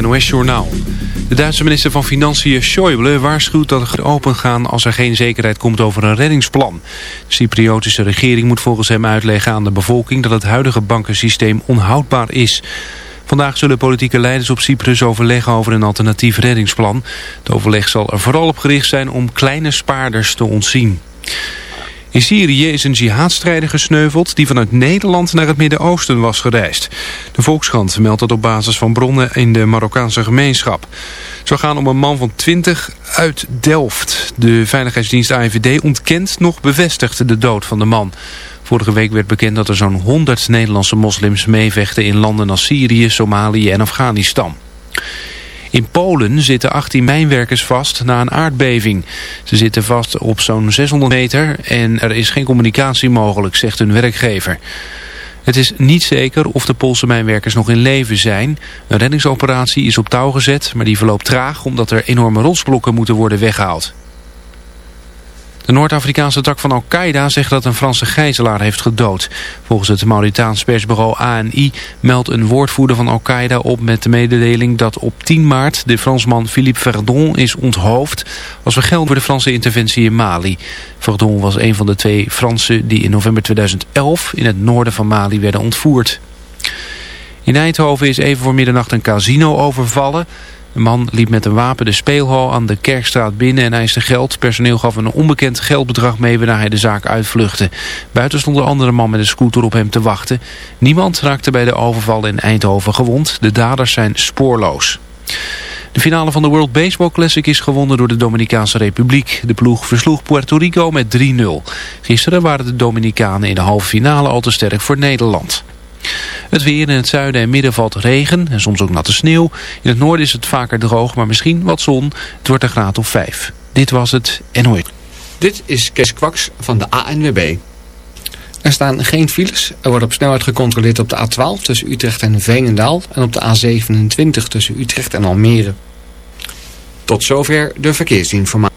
NOS-journaal. De Duitse minister van Financiën Schäuble waarschuwt dat het opengaan als er geen zekerheid komt over een reddingsplan. De Cypriotische regering moet volgens hem uitleggen aan de bevolking dat het huidige bankensysteem onhoudbaar is. Vandaag zullen politieke leiders op Cyprus overleggen over een alternatief reddingsplan. Het overleg zal er vooral op gericht zijn om kleine spaarders te ontzien. In Syrië is een jihadstrijder gesneuveld die vanuit Nederland naar het Midden-Oosten was gereisd. De Volkskrant meldt dat op basis van bronnen in de Marokkaanse gemeenschap. Zo gaan om een man van 20 uit Delft. De veiligheidsdienst AIVD ontkent nog bevestigd de dood van de man. Vorige week werd bekend dat er zo'n 100 Nederlandse moslims meevechten in landen als Syrië, Somalië en Afghanistan. In Polen zitten 18 mijnwerkers vast na een aardbeving. Ze zitten vast op zo'n 600 meter en er is geen communicatie mogelijk, zegt hun werkgever. Het is niet zeker of de Poolse mijnwerkers nog in leven zijn. Een reddingsoperatie is op touw gezet, maar die verloopt traag omdat er enorme rotsblokken moeten worden weggehaald. De Noord-Afrikaanse tak van Al-Qaeda zegt dat een Franse gijzelaar heeft gedood. Volgens het Mauritaans persbureau ANI meldt een woordvoerder van Al-Qaeda op met de mededeling dat op 10 maart de Fransman Philippe Verdon is onthoofd als vergeld voor de Franse interventie in Mali. Verdon was een van de twee Fransen die in november 2011 in het noorden van Mali werden ontvoerd. In Eindhoven is even voor middernacht een casino overvallen. De man liep met een wapen de speelhal aan de Kerkstraat binnen en eiste geld. Personeel gaf een onbekend geldbedrag mee waarna hij de zaak uitvluchtte. Buiten stond een andere man met een scooter op hem te wachten. Niemand raakte bij de overval in Eindhoven gewond. De daders zijn spoorloos. De finale van de World Baseball Classic is gewonnen door de Dominicaanse Republiek. De ploeg versloeg Puerto Rico met 3-0. Gisteren waren de Dominicanen in de halve finale al te sterk voor Nederland. Het weer in het zuiden en midden valt regen en soms ook natte sneeuw. In het noorden is het vaker droog, maar misschien wat zon. Het wordt een graad of 5. Dit was het NOE. Dit is Kees Kwaks van de ANWB. Er staan geen files. Er wordt op snelheid gecontroleerd op de A12 tussen Utrecht en Veenendaal... en op de A27 tussen Utrecht en Almere. Tot zover de verkeersinformatie.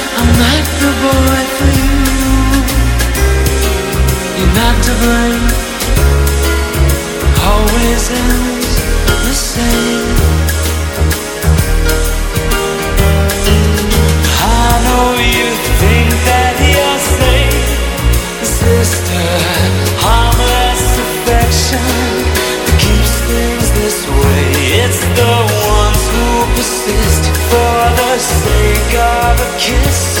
not the boy for you. You're not to blame. Always ends the same. I know you think that you're safe, sister. Harmless affection that keeps things this way. It's the ones who persist for the sake of a kiss.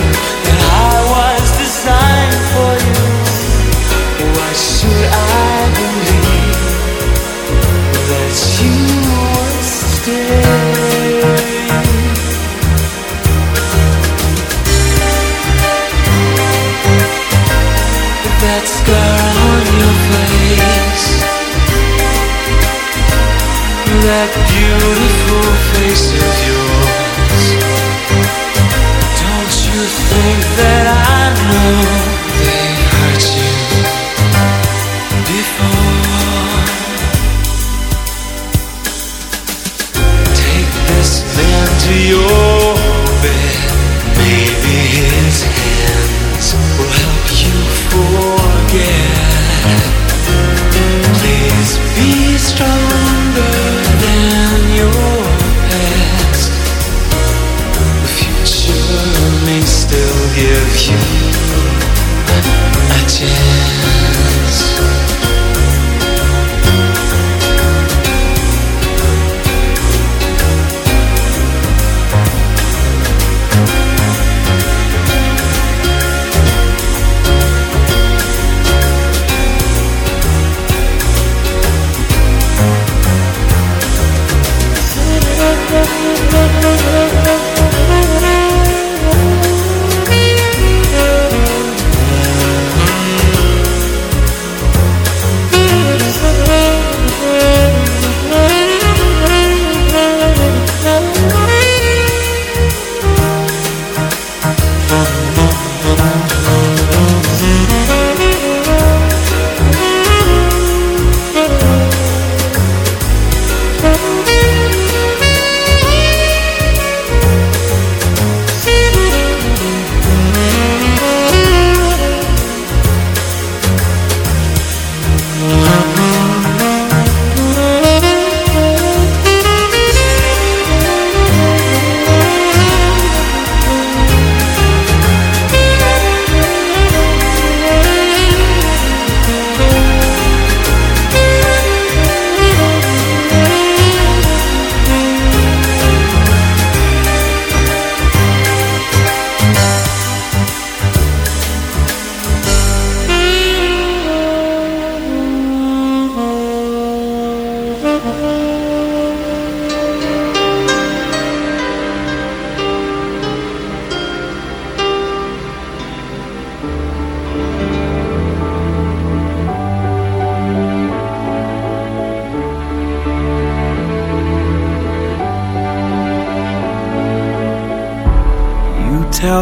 beautiful yours. Don't you think that I know they hurt you before? Take this to your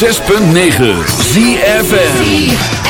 106.9 ZFN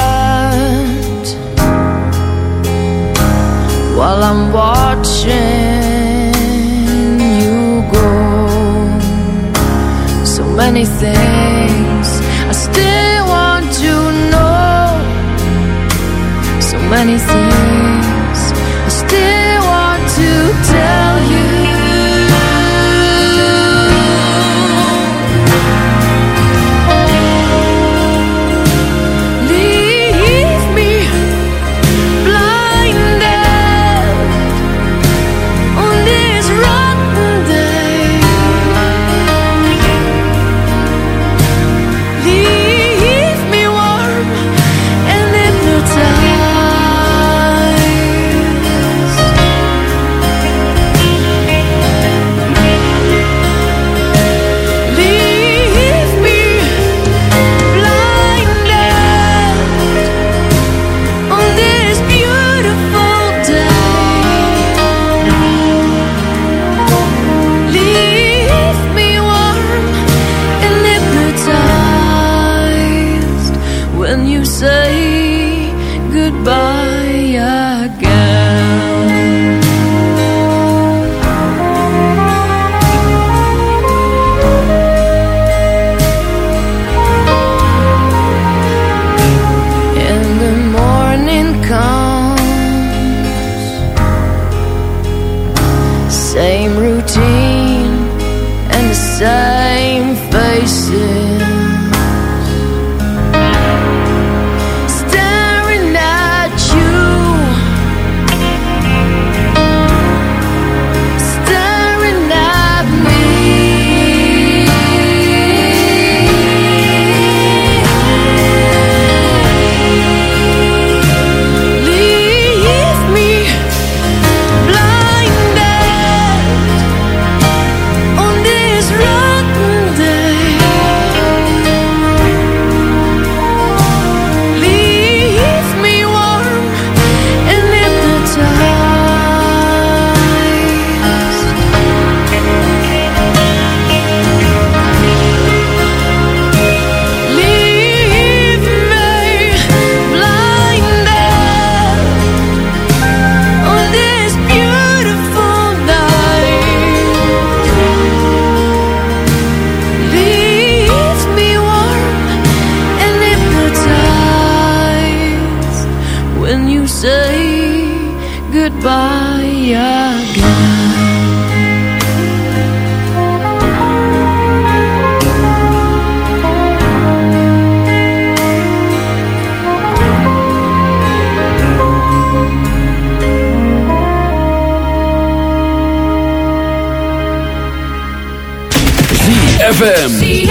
while I'm watching you go. So many things. ZFM.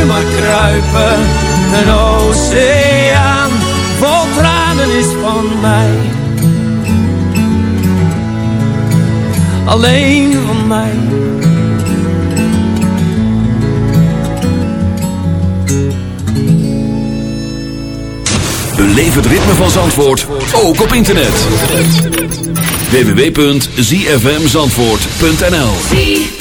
je maar kruipen. Een oceaan vol tranen is van mij. Alleen van mij. Beleef het ritme van Zandvoort, ook op internet. www.zfmzandvoort.nl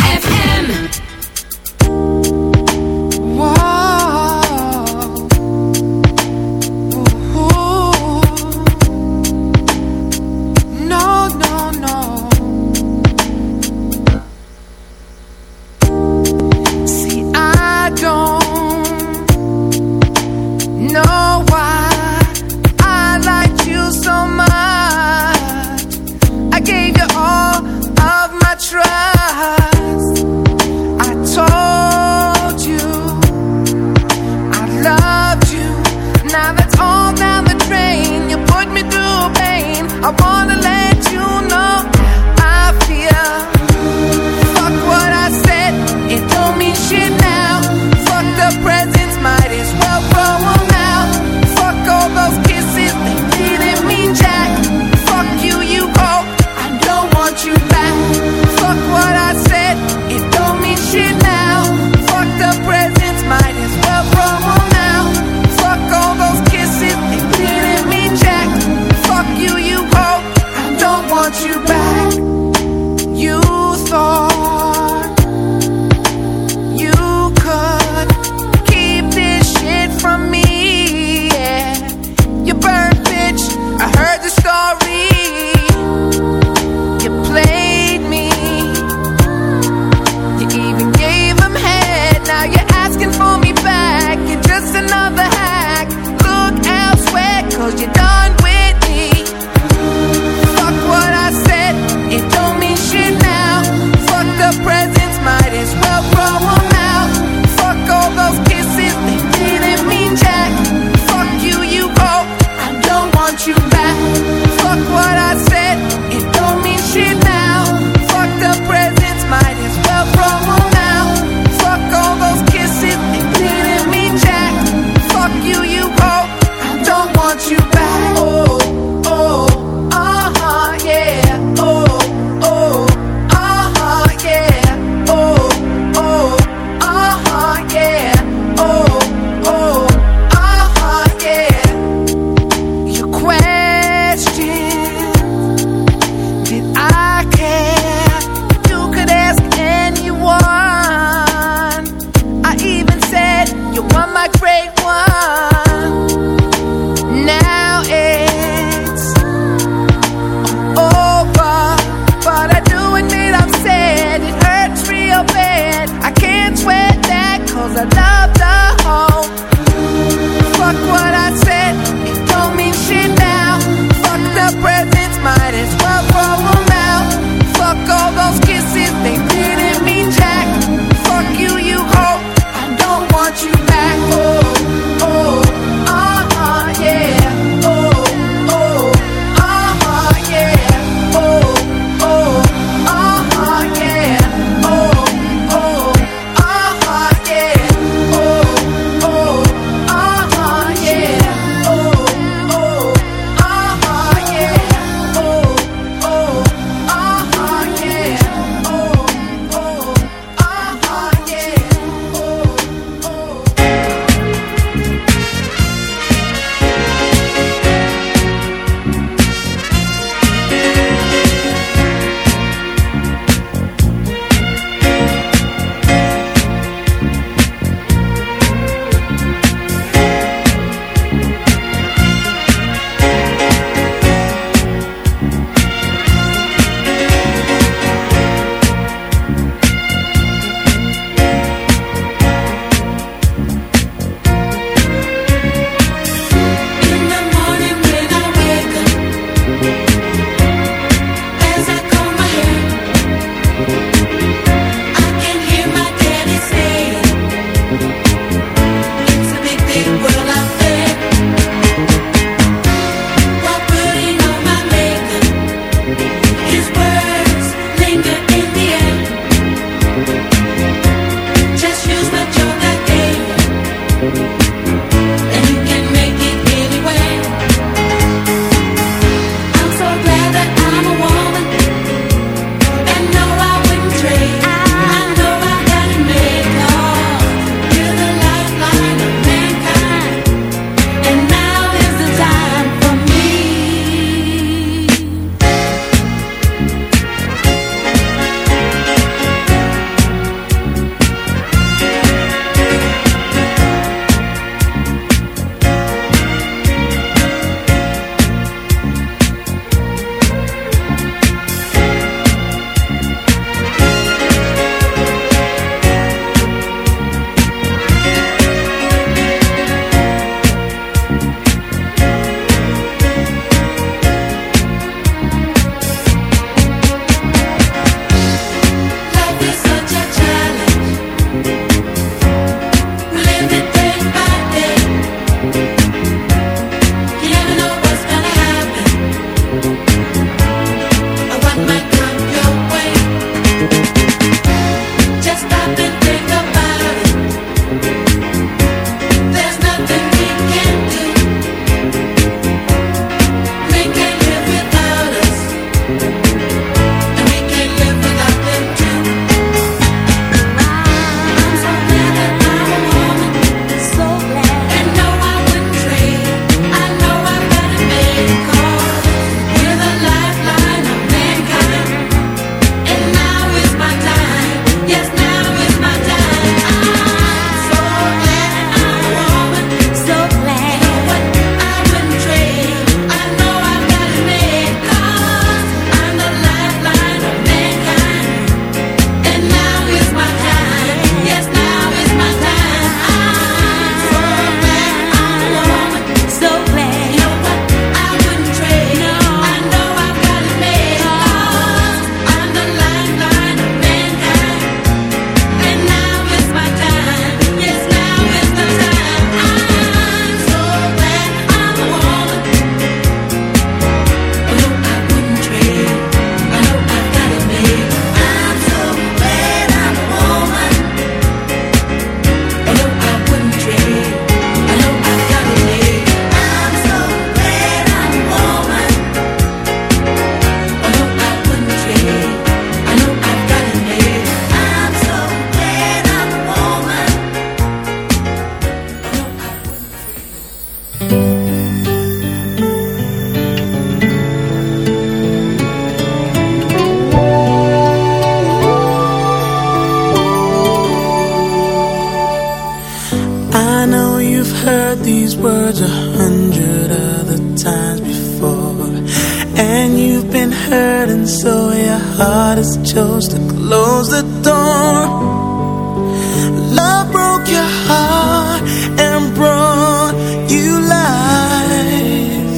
just chose to close the door Love broke your heart and brought you lies.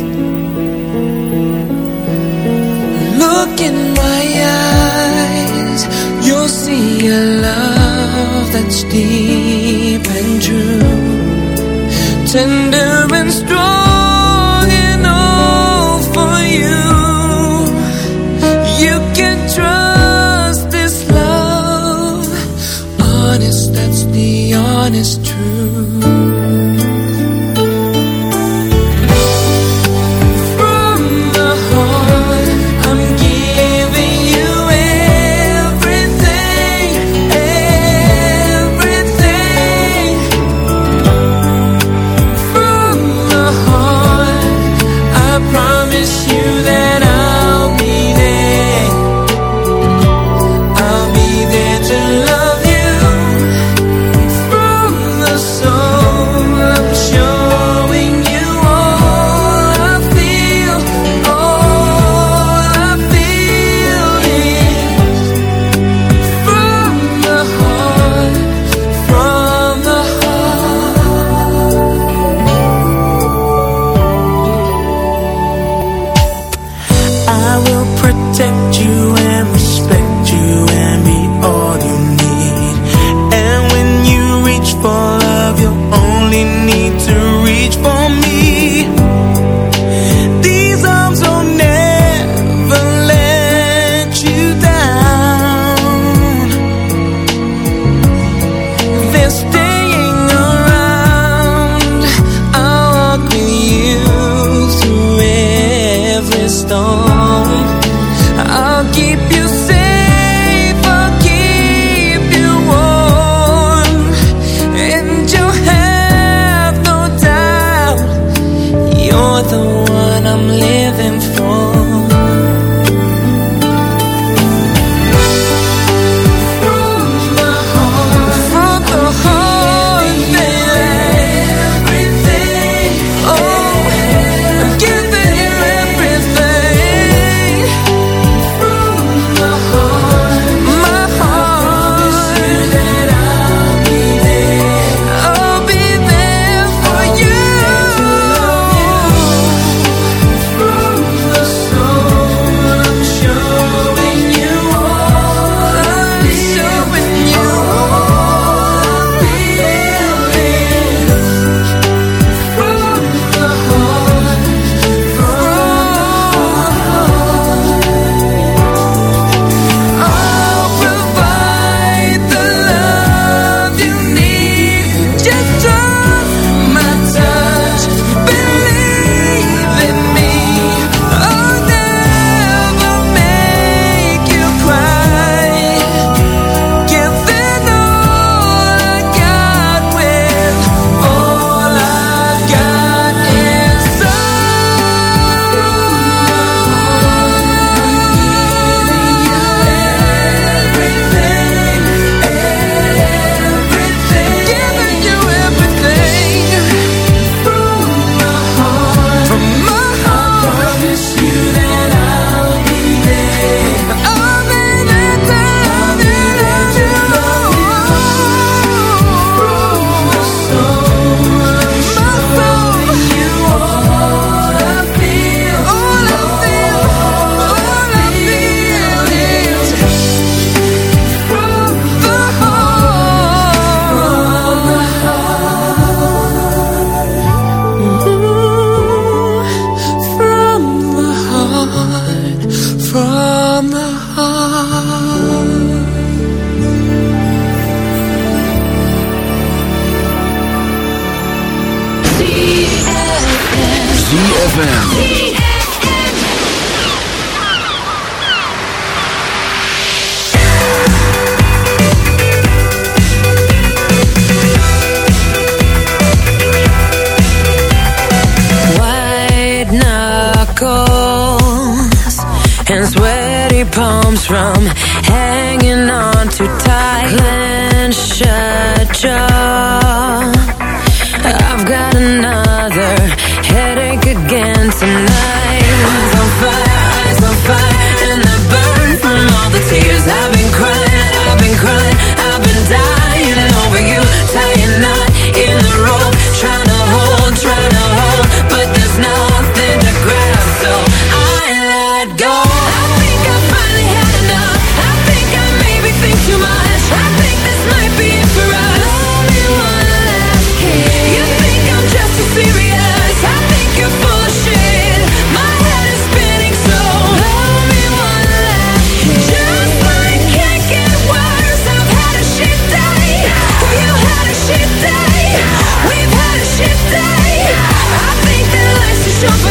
Look in my eyes, you'll see a love that's deep and true Tender and strong one is true. jump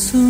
Soon.